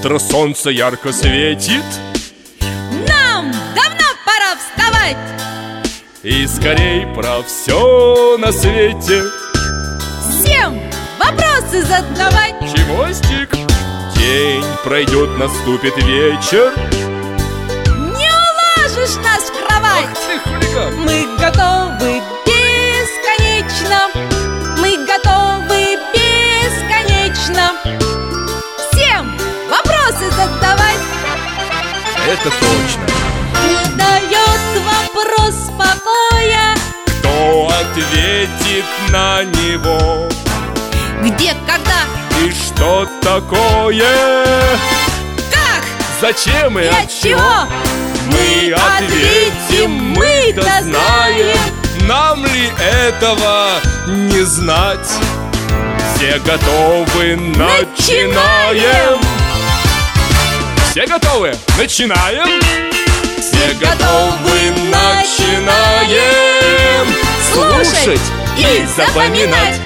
Утро солнце ярко светит. Нам давно пора вставать. И скорей про все на свете. Всем вопросы задавать. Чевостик День пройдет, наступит вечер. Не уложишь нас в кровать ты хулиган Это точно. Не дает вопрос покоя. Кто ответит на него? Где, когда, И что такое? как? Зачем и и от чего? Мы ответим, мы-то знаем. Нам ли этого не знать? Все готовы, начинаем Все готовы? Начинаем. Все готовы, начинаем. Слушать и запоминать